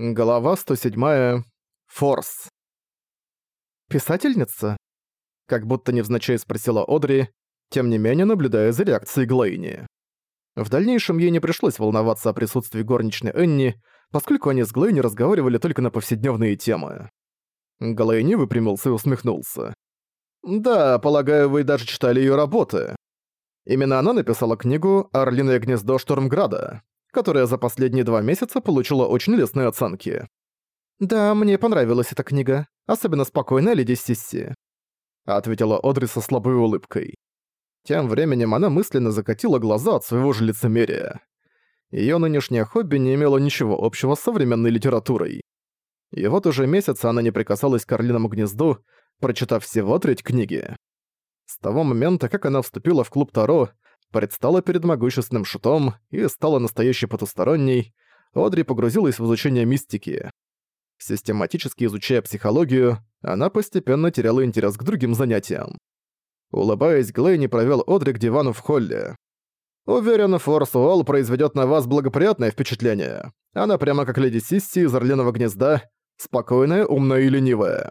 Глава 107. Форс. «Писательница?» Как будто невзначай спросила Одри, тем не менее наблюдая за реакцией Глэйни. В дальнейшем ей не пришлось волноваться о присутствии горничной Энни, поскольку они с Глэйни разговаривали только на повседневные темы. Глэйни выпрямился и усмехнулся. «Да, полагаю, вы даже читали её работы. Именно она написала книгу «Орлиное гнездо Штормграда», которая за последние два месяца получила очень лестные оценки. «Да, мне понравилась эта книга, особенно спокойная леди Сисси», ответила Одри со слабой улыбкой. Тем временем она мысленно закатила глаза от своего же лицемерия. Её нынешнее хобби не имело ничего общего с современной литературой. И вот уже месяц она не прикасалась к Орлиному гнезду, прочитав всего треть книги. С того момента, как она вступила в клуб Таро, предстала перед могущественным шутом и стала настоящей потусторонней, Одри погрузилась в изучение мистики. Систематически изучая психологию, она постепенно теряла интерес к другим занятиям. Улыбаясь, Глейни провёл Одри к дивану в холле. «Уверен, Форс Уолл произведёт на вас благоприятное впечатление. Она прямо как леди Сисси из Орлиного гнезда, спокойная, умная и ленивая.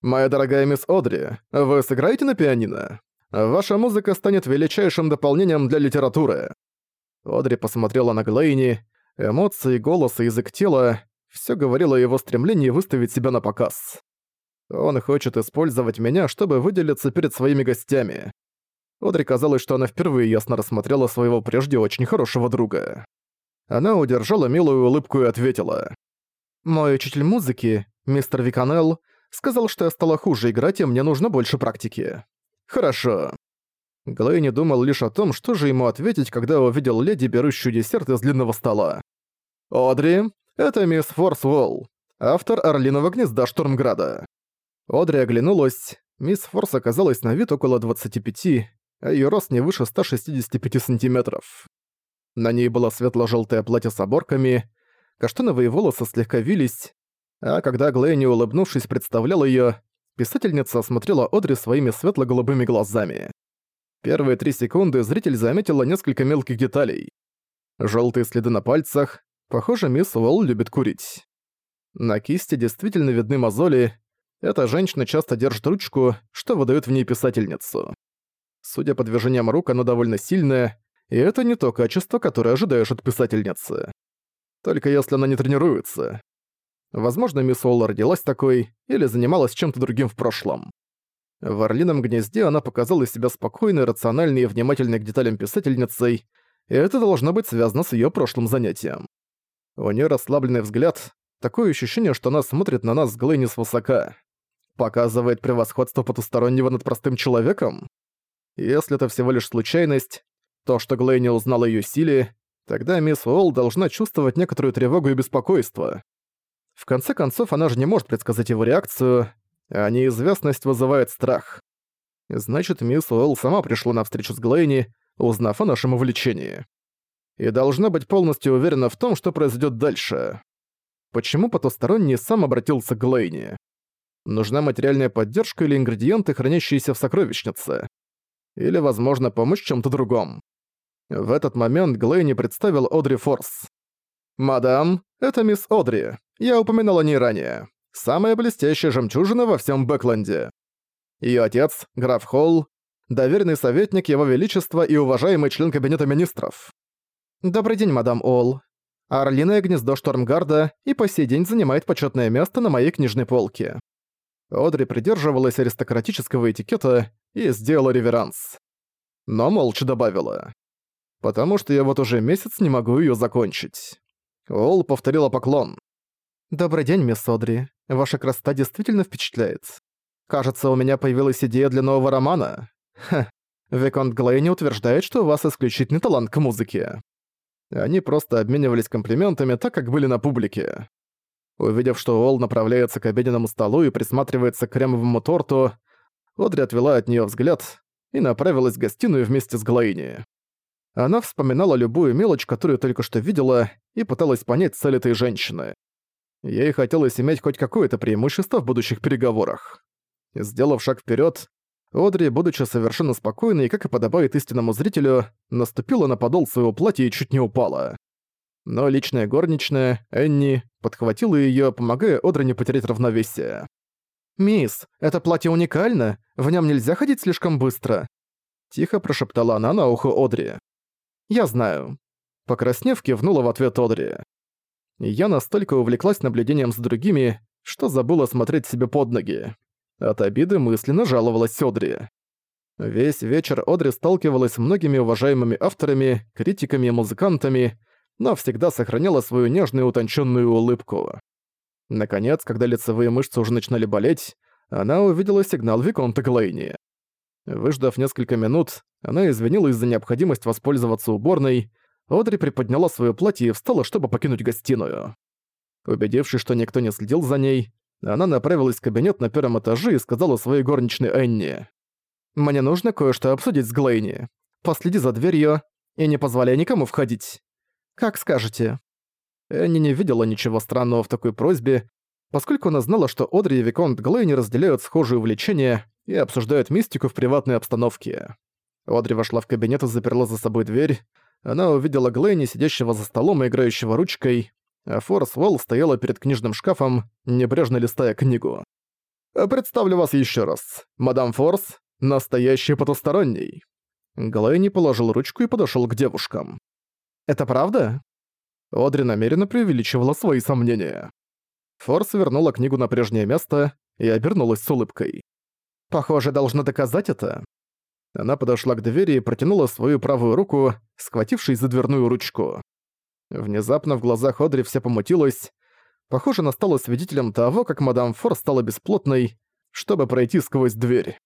Моя дорогая мисс Одри, вы сыграете на пианино?» Ваша музыка станет величайшим дополнением для литературы». Одри посмотрела на Глейни. Эмоции, голос и язык тела — всё говорило о его стремлении выставить себя на показ. Он хочет использовать меня, чтобы выделиться перед своими гостями. Одри казалось, что она впервые ясно рассмотрела своего прежде очень хорошего друга. Она удержала милую улыбку и ответила. «Мой учитель музыки, мистер Виканелл, сказал, что я стала хуже играть, и мне нужно больше практики. «Хорошо». Глэйни думал лишь о том, что же ему ответить, когда увидел леди, берущую десерт из длинного стола. «Одри, это мисс Форс Уолл, автор «Орлиного гнезда Штурмграда». Одри оглянулась. Мисс Форс оказалась на вид около 25, а её рост не выше 165 сантиметров. На ней было светло-жёлтое платье с оборками, каштановые волосы слегка вились, а когда Глэйни, улыбнувшись, представлял её, Писательница осмотрела Одри своими светло-голубыми глазами. Первые три секунды зритель заметила несколько мелких деталей. Желтые следы на пальцах. Похоже, мисс Уолл любит курить. На кисти действительно видны мозоли. Эта женщина часто держит ручку, что выдает в ней писательницу. Судя по движениям рук, она довольно сильная, и это не то качество, которое ожидаешь от писательницы. Только если она не тренируется. Возможно, мисс Уолл родилась такой или занималась чем-то другим в прошлом. В Орлином гнезде она показала себя спокойной, рациональной и внимательной к деталям писательницей, и это должно быть связано с её прошлым занятием. У неё расслабленный взгляд, такое ощущение, что она смотрит на нас с Глэйни свысока. Показывает превосходство потустороннего над простым человеком? Если это всего лишь случайность, то, что Глэйни узнала её силе, тогда мисс Уолл должна чувствовать некоторую тревогу и беспокойство. В конце концов, она же не может предсказать его реакцию, а неизвестность вызывает страх. Значит, мисс Уэлл сама пришла на встречу с Глэйни, узнав о нашем увлечении. И должна быть полностью уверена в том, что произойдет дальше. Почему потусторонний сам обратился к Глэйни? Нужна материальная поддержка или ингредиенты, хранящиеся в сокровищнице? Или, возможно, помощь в чем-то другом? В этот момент Глэйни представил Одри Форс. «Мадам, это мисс Одри. Я упоминал о ней ранее. Самая блестящая жемчужина во всем Бэкленде. Её отец, граф Холл, доверенный советник Его Величества и уважаемый член Кабинета Министров. Добрый день, мадам Олл. Орлиное гнездо Штормгарда и по сей день занимает почётное место на моей книжной полке. Одри придерживалась аристократического этикета и сделала реверанс. Но молча добавила. «Потому что я вот уже месяц не могу её закончить». Ол повторила поклон. «Добрый день, мисс Одри. Ваша красота действительно впечатляет. Кажется, у меня появилась идея для нового романа. Ха, Виконт Глейни утверждает, что у вас исключительный талант к музыке». Они просто обменивались комплиментами, так как были на публике. Увидев, что Ол направляется к обеденному столу и присматривается к кремовому торту, Одри отвела от нее взгляд и направилась в гостиную вместе с Глейни. Она вспоминала любую мелочь, которую только что видела, и пыталась понять цель этой женщины. Ей хотелось иметь хоть какое-то преимущество в будущих переговорах. Сделав шаг вперед, Одри, будучи совершенно спокойной, как и подобает истинному зрителю, наступила на подол своего платья и чуть не упала. но личная горничная, Энни, подхватила её, помогая Одри не потерять равновесие. «Мисс, это платье уникально, в нём нельзя ходить слишком быстро», — тихо прошептала она на ухо Одри. «Я знаю». Покраснев, кивнула в ответ Одри. Я настолько увлеклась наблюдением за другими, что забыла смотреть себе под ноги. От обиды мысленно жаловалась Одри. Весь вечер Одри сталкивалась с многими уважаемыми авторами, критиками и музыкантами, но всегда сохраняла свою нежную утонченную улыбку. Наконец, когда лицевые мышцы уже начинали болеть, она увидела сигнал Виконта Глейни. Выждав несколько минут, она извинилась за необходимость воспользоваться уборной, Одри приподняла свое платье и встала, чтобы покинуть гостиную. Убедившись, что никто не следил за ней, она направилась в кабинет на первом этаже и сказала своей горничной Энни. «Мне нужно кое-что обсудить с Глейни. Последи за дверью и не позволяй никому входить. Как скажете». Энни не видела ничего странного в такой просьбе, поскольку она знала, что Одри и Виконт Глейни разделяют схожие увлечения и обсуждают мистику в приватной обстановке. Одри вошла в кабинет и заперла за собой дверь. Она увидела Глейни, сидящего за столом и играющего ручкой, а Форс Уолл стояла перед книжным шкафом, небрежно листая книгу. «Представлю вас еще раз. Мадам Форс — настоящий потусторонний». Глэйни положил ручку и подошел к девушкам. «Это правда?» Одри намеренно преувеличивала свои сомнения. Форс вернула книгу на прежнее место и обернулась с улыбкой. «Похоже, должна доказать это». Она подошла к двери и протянула свою правую руку, схватившись за дверную ручку. Внезапно в глазах Одри все помутилось. Похоже, она стала свидетелем того, как мадам Фор стала бесплотной, чтобы пройти сквозь дверь.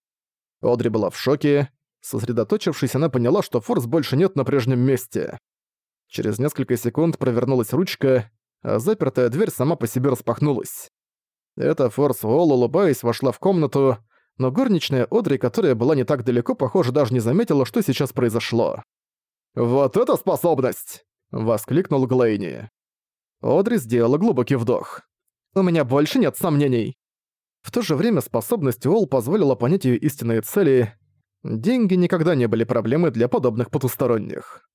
Одри была в шоке. Сосредоточившись, она поняла, что Форс больше нет на прежнем месте. Через несколько секунд провернулась ручка, а запертая дверь сама по себе распахнулась. Эта Форс Уолл, улыбаясь, вошла в комнату, но горничная Одри, которая была не так далеко, похоже, даже не заметила, что сейчас произошло. «Вот это способность!» Воскликнул Глейни. Одри сделала глубокий вдох. «У меня больше нет сомнений». В то же время способность Уолл позволила понять её истинные цели. Деньги никогда не были проблемой для подобных потусторонних.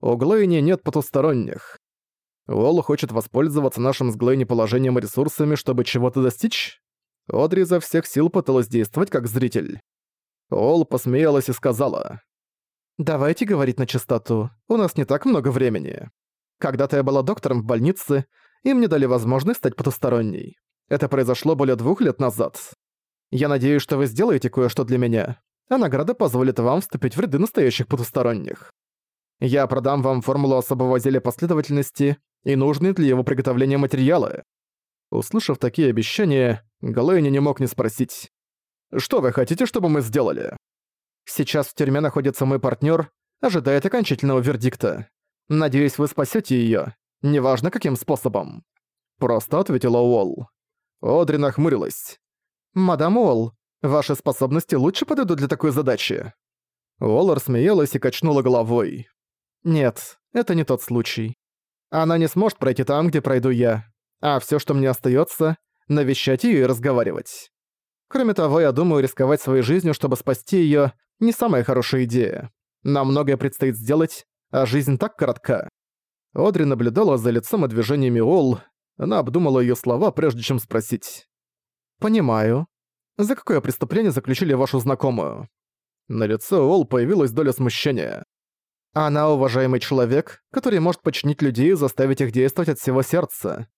У Глейни нет потусторонних. Уолл хочет воспользоваться нашим с Глейни положением и ресурсами, чтобы чего-то достичь? Одри изо всех сил пыталась действовать как зритель. Уолл посмеялась и сказала. «Давайте говорить на чистоту, у нас не так много времени. Когда-то я была доктором в больнице, и мне дали возможность стать потусторонней. Это произошло более двух лет назад. Я надеюсь, что вы сделаете кое-что для меня, а награда позволит вам вступить в ряды настоящих потусторонних. Я продам вам формулу особого зелья последовательности и нужные для его приготовления материалы». Услышав такие обещания, Галэйни не мог не спросить. «Что вы хотите, чтобы мы сделали?» Сейчас в тюрьме находится мой партнер, ожидает окончательного вердикта. Надеюсь, вы спасете ее, неважно каким способом. Просто ответила Уолл. Одри нахмурилась. «Мадам Уолл, ваши способности лучше подойдут для такой задачи». Уолл рассмеялась и качнула головой. «Нет, это не тот случай. Она не сможет пройти там, где пройду я. А все, что мне остается, навещать ее и разговаривать. Кроме того, я думаю, рисковать своей жизнью, чтобы спасти ее, не самая хорошая идея. Нам многое предстоит сделать, а жизнь так коротка. Одри наблюдала за лицом и движениями Ол. Она обдумала ее слова, прежде чем спросить. «Понимаю. За какое преступление заключили вашу знакомую?» На лице Ол появилась доля смущения. «Она уважаемый человек, который может подчинить людей и заставить их действовать от всего сердца.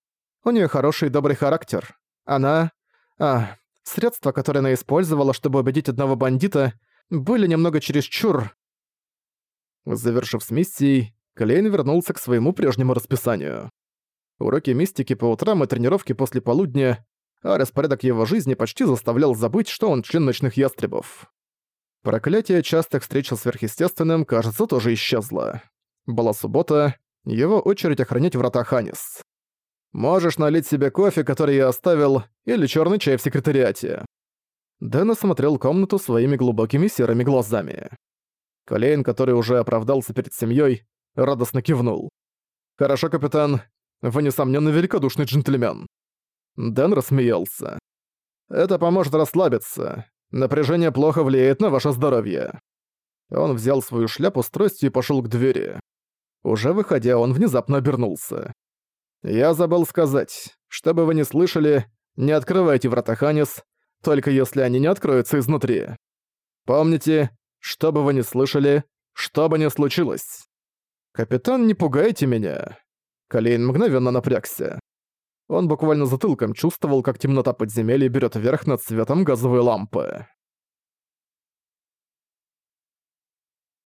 У нее хороший и добрый характер. Она... А, средства, которые она использовала, чтобы убедить одного бандита, были немного чересчур. Завершив с миссией, Клейн вернулся к своему прежнему расписанию. Уроки мистики по утрам и тренировки после полудня, а распорядок его жизни почти заставлял забыть, что он член ночных ястребов. Проклятие частых встреч со сверхъестественным, кажется, тоже исчезло. Была суббота, его очередь охранять врата Ханис. «Можешь налить себе кофе, который я оставил, или черный чай в секретариате». Дэн осмотрел комнату своими глубокими серыми глазами. Колейн, который уже оправдался перед семьей, радостно кивнул. «Хорошо, капитан. Вы, несомненно, великодушный джентльмен». Дэн рассмеялся. «Это поможет расслабиться. Напряжение плохо влияет на ваше здоровье». Он взял свою шляпу с тростью и пошел к двери. Уже выходя, он внезапно обернулся. «Я забыл сказать, что бы вы ни слышали, не открывайте врата Ханис, только если они не откроются изнутри. Помните, что бы вы ни слышали, что бы ни случилось. Капитан, не пугайте меня. Калейн мгновенно напрягся. Он буквально затылком чувствовал, как темнота подземелья берет верх над светом газовой лампы.